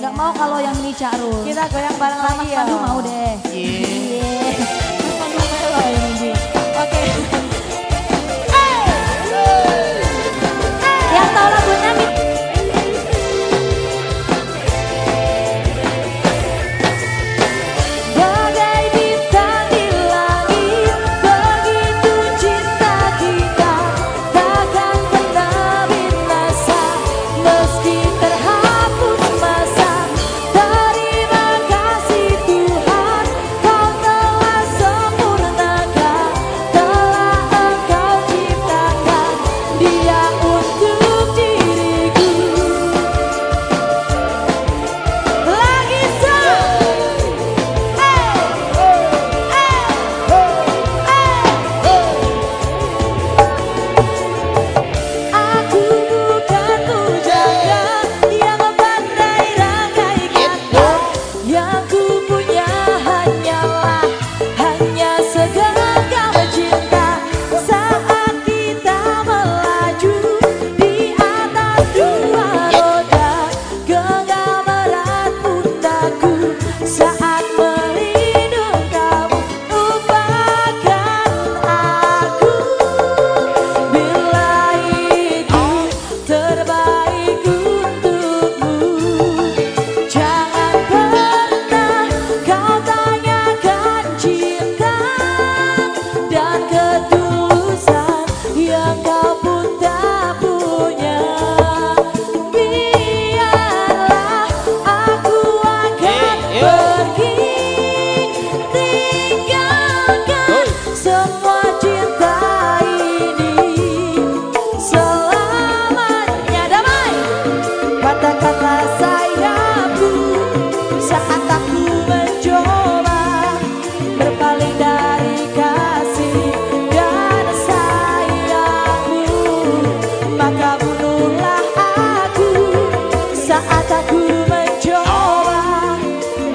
Gak mau kalau yang ini Cak Rul. Kita goyang bareng lagi ya. Mau deh. Iya. Yeah. Mas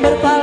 verdad.